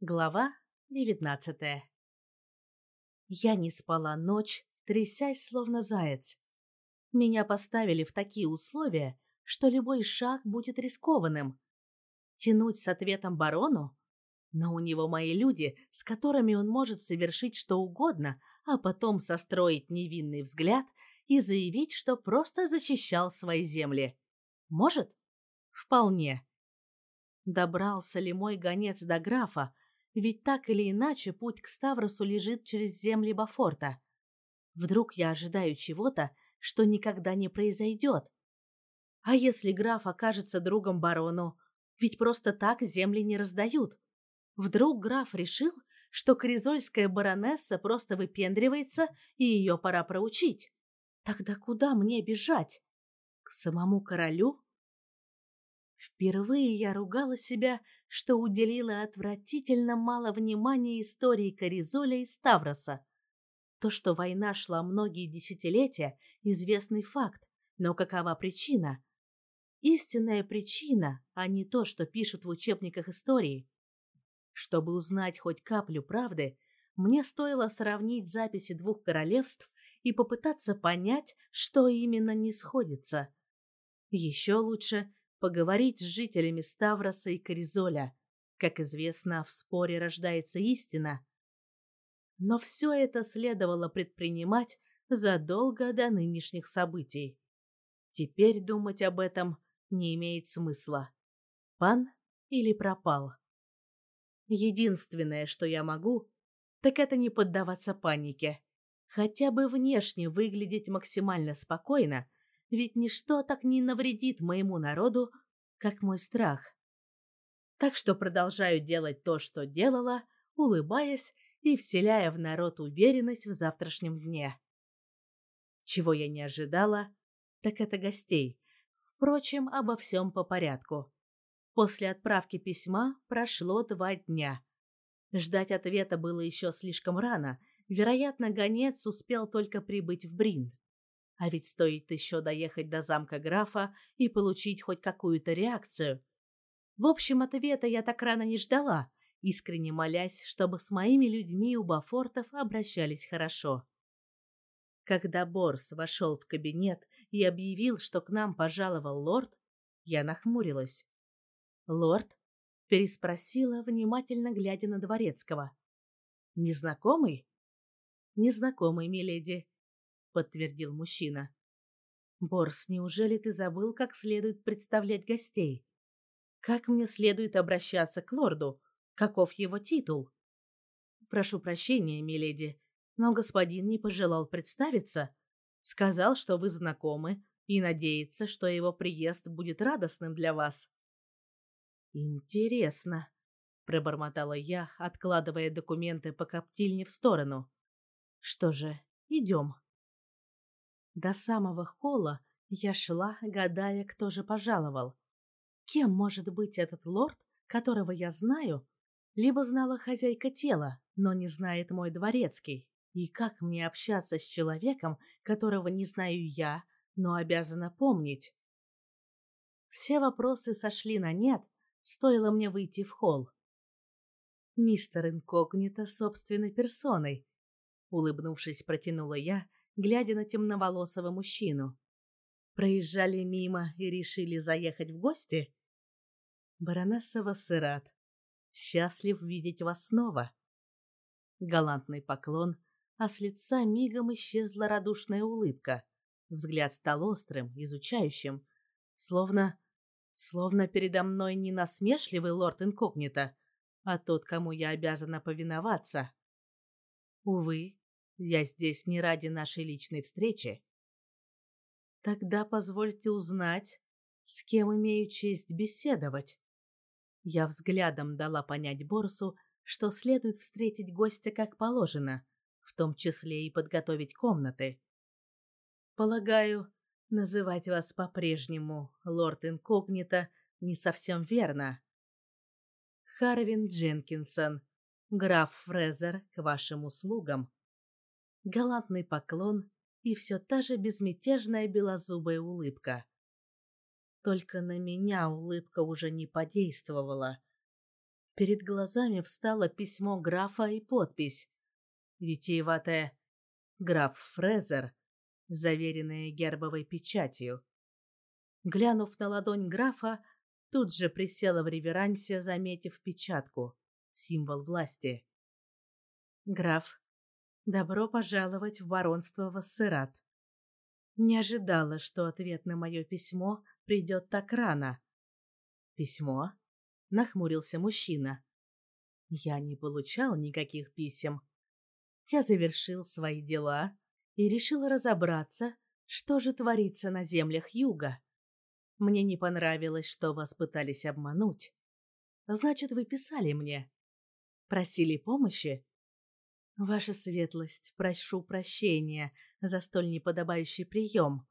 Глава девятнадцатая Я не спала ночь, трясясь, словно заяц. Меня поставили в такие условия, что любой шаг будет рискованным. Тянуть с ответом барону? Но у него мои люди, с которыми он может совершить что угодно, а потом состроить невинный взгляд и заявить, что просто защищал свои земли. Может? Вполне. Добрался ли мой гонец до графа, ведь так или иначе путь к Ставросу лежит через земли Бафорта. Вдруг я ожидаю чего-то, что никогда не произойдет. А если граф окажется другом барону? Ведь просто так земли не раздают. Вдруг граф решил, что кризольская баронесса просто выпендривается, и ее пора проучить. Тогда куда мне бежать? К самому королю? Впервые я ругала себя, что уделила отвратительно мало внимания истории Коризоля и Ставроса. То, что война шла многие десятилетия, известный факт, но какова причина? Истинная причина, а не то, что пишут в учебниках истории. Чтобы узнать хоть каплю правды, мне стоило сравнить записи двух королевств и попытаться понять, что именно не сходится. Еще лучше поговорить с жителями Ставроса и Коризоля. Как известно, в споре рождается истина. Но все это следовало предпринимать задолго до нынешних событий. Теперь думать об этом не имеет смысла. Пан или пропал? Единственное, что я могу, так это не поддаваться панике. Хотя бы внешне выглядеть максимально спокойно – ведь ничто так не навредит моему народу, как мой страх. Так что продолжаю делать то, что делала, улыбаясь и вселяя в народ уверенность в завтрашнем дне. Чего я не ожидала, так это гостей. Впрочем, обо всем по порядку. После отправки письма прошло два дня. Ждать ответа было еще слишком рано. Вероятно, гонец успел только прибыть в Брин. А ведь стоит еще доехать до замка графа и получить хоть какую-то реакцию. В общем, ответа я так рано не ждала, искренне молясь, чтобы с моими людьми у Бафортов обращались хорошо. Когда Борс вошел в кабинет и объявил, что к нам пожаловал лорд, я нахмурилась. «Лорд?» — переспросила, внимательно глядя на Дворецкого. «Незнакомый?» «Незнакомый, миледи», подтвердил мужчина. Борс, неужели ты забыл, как следует представлять гостей? Как мне следует обращаться к лорду? Каков его титул? Прошу прощения, миледи, но господин не пожелал представиться. Сказал, что вы знакомы и надеется, что его приезд будет радостным для вас. Интересно, пробормотала я, откладывая документы по коптильне в сторону. Что же, идем. До самого холла я шла, гадая, кто же пожаловал. Кем может быть этот лорд, которого я знаю, либо знала хозяйка тела, но не знает мой дворецкий? И как мне общаться с человеком, которого не знаю я, но обязана помнить? Все вопросы сошли на нет, стоило мне выйти в холл. Мистер Инкогнито собственной персоной, улыбнувшись, протянула я, глядя на темноволосого мужчину. Проезжали мимо и решили заехать в гости? Баронесса Вассерат, счастлив видеть вас снова. Галантный поклон, а с лица мигом исчезла радушная улыбка. Взгляд стал острым, изучающим, словно... Словно передо мной не насмешливый лорд инкогнито, а тот, кому я обязана повиноваться. Увы, я здесь не ради нашей личной встречи. Тогда позвольте узнать, с кем имею честь беседовать. Я взглядом дала понять Борсу, что следует встретить гостя как положено, в том числе и подготовить комнаты. Полагаю, называть вас по-прежнему лорд инкогнито не совсем верно. Харвин Дженкинсон, граф Фрезер, к вашим услугам галантный поклон и все та же безмятежная белозубая улыбка. Только на меня улыбка уже не подействовала. Перед глазами встало письмо графа и подпись. Витиеватая «Граф Фрезер», заверенная гербовой печатью. Глянув на ладонь графа, тут же присела в реверансе, заметив печатку, символ власти. «Граф, добро пожаловать в баронство Вассерат. Не ожидала, что ответ на мое письмо придет так рано». «Письмо?» — нахмурился мужчина. «Я не получал никаких писем. Я завершил свои дела и решил разобраться, что же творится на землях юга. Мне не понравилось, что вас пытались обмануть. Значит, вы писали мне. Просили помощи? Ваша светлость, прошу прощения за столь неподобающий прием.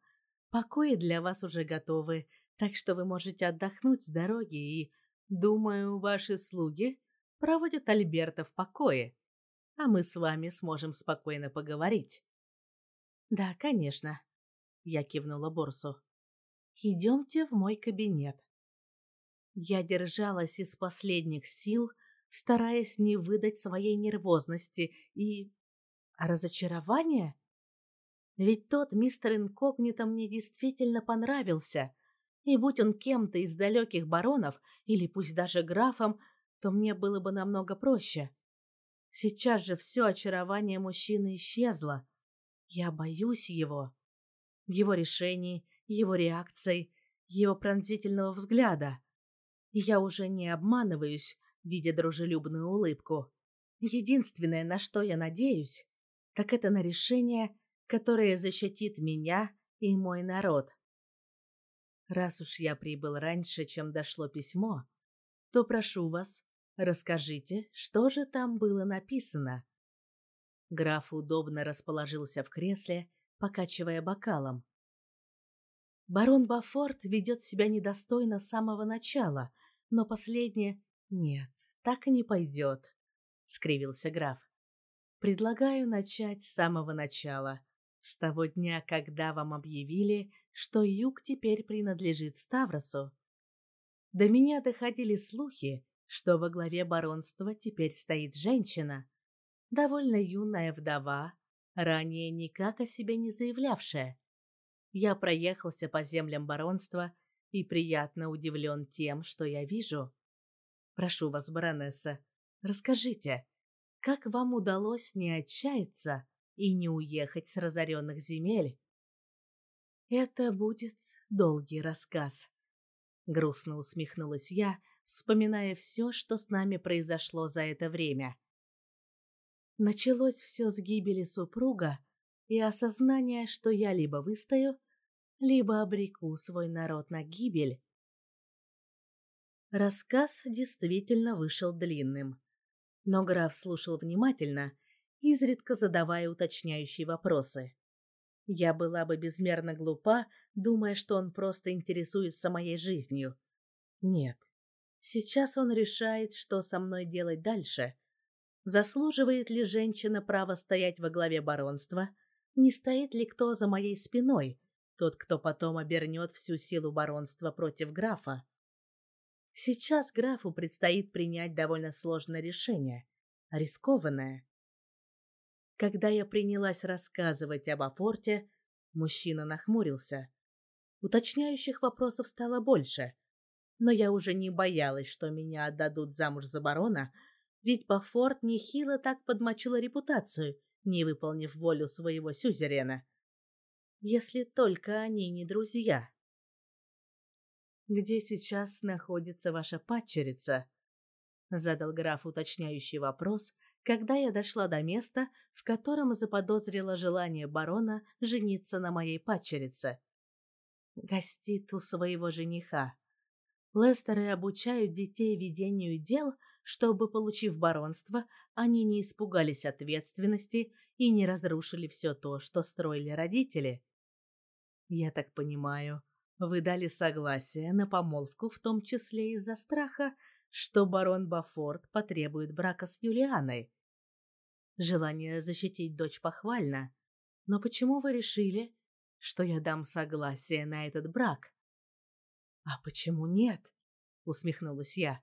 Покои для вас уже готовы, так что вы можете отдохнуть с дороги и, думаю, ваши слуги проводят Альберта в покое, а мы с вами сможем спокойно поговорить. Да, конечно. Я кивнула Борсу. Идемте в мой кабинет. Я держалась из последних сил, стараясь не выдать своей нервозности и... разочарования? Ведь тот мистер Инкогнито мне действительно понравился, и будь он кем-то из далеких баронов, или пусть даже графом, то мне было бы намного проще. Сейчас же все очарование мужчины исчезло. Я боюсь его. Его решений, его реакций, его пронзительного взгляда. Я уже не обманываюсь, видя дружелюбную улыбку. Единственное, на что я надеюсь, так это на решение, которое защитит меня и мой народ. Раз уж я прибыл раньше, чем дошло письмо, то прошу вас, расскажите, что же там было написано. Граф удобно расположился в кресле, покачивая бокалом. Барон Бафорт ведет себя недостойно с самого начала, но последнее... Нет, так и не пойдет, — скривился граф. Предлагаю начать с самого начала, с того дня, когда вам объявили, что юг теперь принадлежит Ставросу. До меня доходили слухи, что во главе баронства теперь стоит женщина, довольно юная вдова, ранее никак о себе не заявлявшая. Я проехался по землям баронства и приятно удивлен тем, что я вижу. Прошу вас, баронесса, расскажите, как вам удалось не отчаяться и не уехать с разоренных земель? Это будет долгий рассказ. Грустно усмехнулась я, вспоминая все, что с нами произошло за это время. Началось все с гибели супруга и осознания, что я либо выстою, либо обреку свой народ на гибель. Рассказ действительно вышел длинным, но граф слушал внимательно, изредка задавая уточняющие вопросы. Я была бы безмерно глупа, думая, что он просто интересуется моей жизнью. Нет. Сейчас он решает, что со мной делать дальше. Заслуживает ли женщина право стоять во главе баронства? Не стоит ли кто за моей спиной? Тот, кто потом обернет всю силу баронства против графа. Сейчас графу предстоит принять довольно сложное решение, рискованное. Когда я принялась рассказывать об Афорте, мужчина нахмурился. Уточняющих вопросов стало больше, но я уже не боялась, что меня отдадут замуж за барона, ведь Бафорт нехило так подмочила репутацию, не выполнив волю своего сюзерена если только они не друзья. «Где сейчас находится ваша падчерица?» — задал граф уточняющий вопрос, когда я дошла до места, в котором заподозрила желание барона жениться на моей падчерице. Гостит у своего жениха. Лестеры обучают детей ведению дел, чтобы, получив баронство, они не испугались ответственности и не разрушили все то, что строили родители. Я так понимаю, вы дали согласие на помолвку, в том числе из-за страха, что барон Бафорт потребует брака с Юлианой. Желание защитить дочь похвально, но почему вы решили, что я дам согласие на этот брак? А почему нет? усмехнулась я.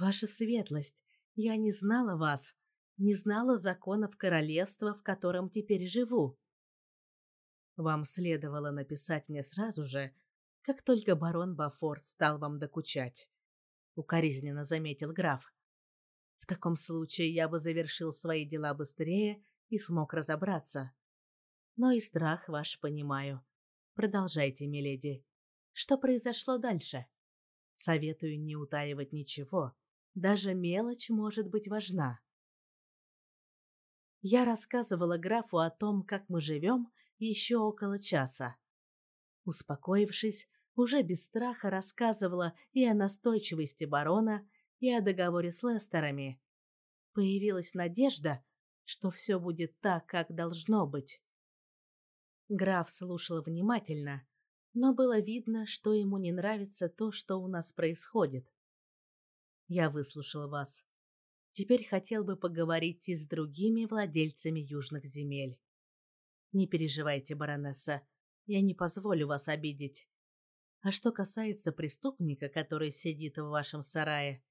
Ваша светлость, я не знала вас, не знала законов королевства, в котором теперь живу. Вам следовало написать мне сразу же, как только барон Бафорт стал вам докучать, укоризненно заметил граф. В таком случае я бы завершил свои дела быстрее и смог разобраться. Но и страх ваш понимаю. Продолжайте, миледи. Что произошло дальше? Советую не утаивать ничего. Даже мелочь может быть важна. Я рассказывала графу о том, как мы живем, еще около часа. Успокоившись, уже без страха рассказывала и о настойчивости барона, и о договоре с Лестерами. Появилась надежда, что все будет так, как должно быть. Граф слушал внимательно, но было видно, что ему не нравится то, что у нас происходит. Я выслушал вас. Теперь хотел бы поговорить и с другими владельцами южных земель. Не переживайте, баронесса, я не позволю вас обидеть. А что касается преступника, который сидит в вашем сарае,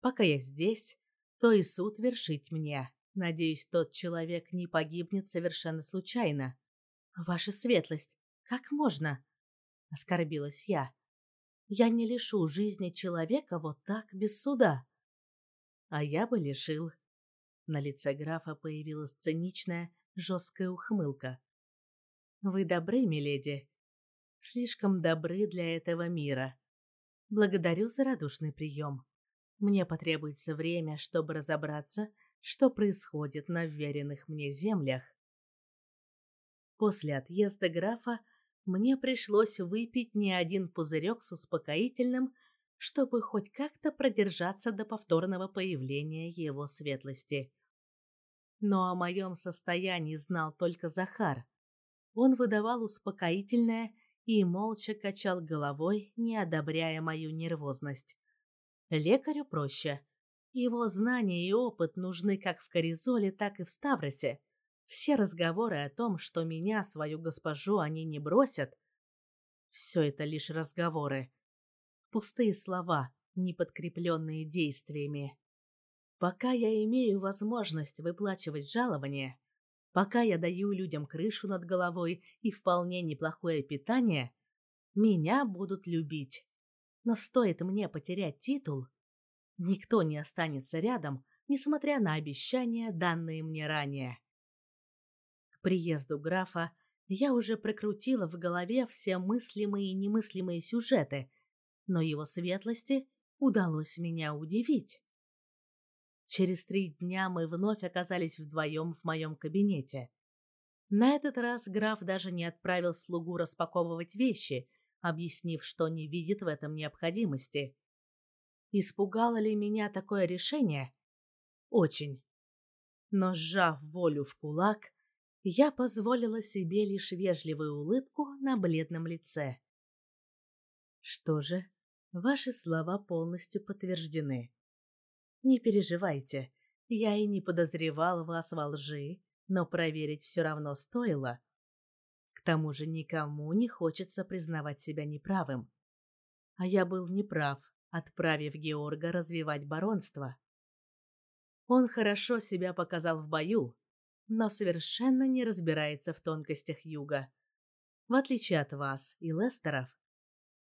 пока я здесь, то и суд вершить мне. Надеюсь, тот человек не погибнет совершенно случайно. Ваша светлость, как можно? оскорбилась я. Я не лишу жизни человека вот так без суда. А я бы лишил. На лице графа появилась циничная, жесткая ухмылка. Вы добры, миледи. Слишком добры для этого мира. Благодарю за радушный прием. Мне потребуется время, чтобы разобраться, что происходит на вверенных мне землях. После отъезда графа мне пришлось выпить не один пузырек с успокоительным, чтобы хоть как-то продержаться до повторного появления его светлости. Но о моем состоянии знал только Захар. Он выдавал успокоительное и молча качал головой, не одобряя мою нервозность. Лекарю проще. Его знания и опыт нужны как в Коризоле, так и в Ставросе. Все разговоры о том, что меня, свою госпожу, они не бросят, все это лишь разговоры. Пустые слова, не подкрепленные действиями. Пока я имею возможность выплачивать жалования, пока я даю людям крышу над головой и вполне неплохое питание, меня будут любить. Но стоит мне потерять титул, никто не останется рядом, несмотря на обещания, данные мне ранее. К приезду графа я уже прокрутила в голове все мыслимые и немыслимые сюжеты, но его светлости удалось меня удивить. Через три дня мы вновь оказались вдвоем в моем кабинете. На этот раз граф даже не отправил слугу распаковывать вещи, объяснив, что не видит в этом необходимости. Испугало ли меня такое решение? Очень. Но сжав волю в кулак, я позволила себе лишь вежливую улыбку на бледном лице. Что же, ваши слова полностью подтверждены. Не переживайте, я и не подозревал вас во лжи, но проверить все равно стоило. К тому же никому не хочется признавать себя неправым. А я был неправ, отправив Георга развивать баронство. Он хорошо себя показал в бою, но совершенно не разбирается в тонкостях юга, в отличие от вас и Лестеров.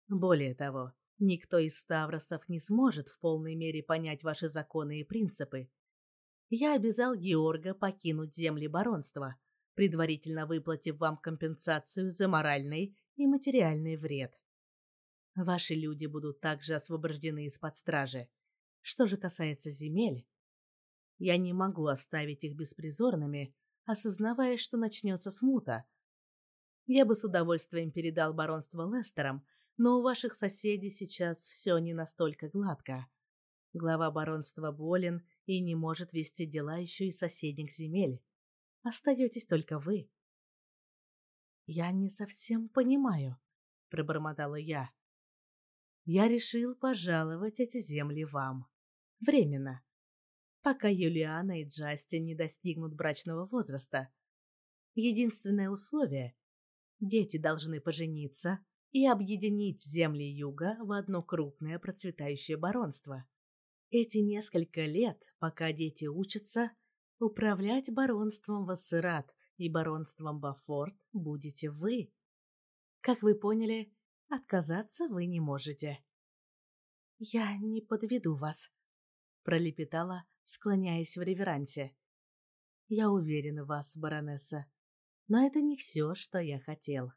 Более того, Никто из Ставросов не сможет в полной мере понять ваши законы и принципы. Я обязал Георга покинуть земли баронства, предварительно выплатив вам компенсацию за моральный и материальный вред. Ваши люди будут также освобождены из-под стражи. Что же касается земель, я не могу оставить их беспризорными, осознавая, что начнется смута. Я бы с удовольствием передал баронство Лестерам, но у ваших соседей сейчас все не настолько гладко. Глава баронства болен и не может вести дела еще и соседних земель. Остаетесь только вы. Я не совсем понимаю, пробормотала я. Я решил пожаловать эти земли вам. Временно. Пока Юлиана и Джастин не достигнут брачного возраста. Единственное условие – дети должны пожениться, и объединить земли юга в одно крупное процветающее баронство. Эти несколько лет, пока дети учатся, управлять баронством Вассерат и баронством Бафорт будете вы. Как вы поняли, отказаться вы не можете. «Я не подведу вас», — пролепетала, склоняясь в реверансе. «Я уверена в вас, баронесса, но это не все, что я хотел.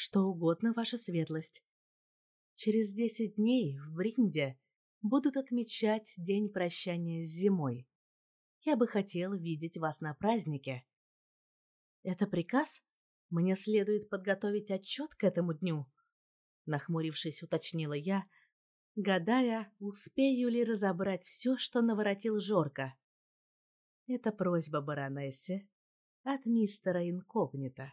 Что угодно, ваша светлость. Через десять дней в Бринде будут отмечать день прощания с зимой. Я бы хотел видеть вас на празднике. Это приказ? Мне следует подготовить отчет к этому дню? Нахмурившись, уточнила я, гадая, успею ли разобрать все, что наворотил Жорка. Это просьба баронессе от мистера Инкогнито.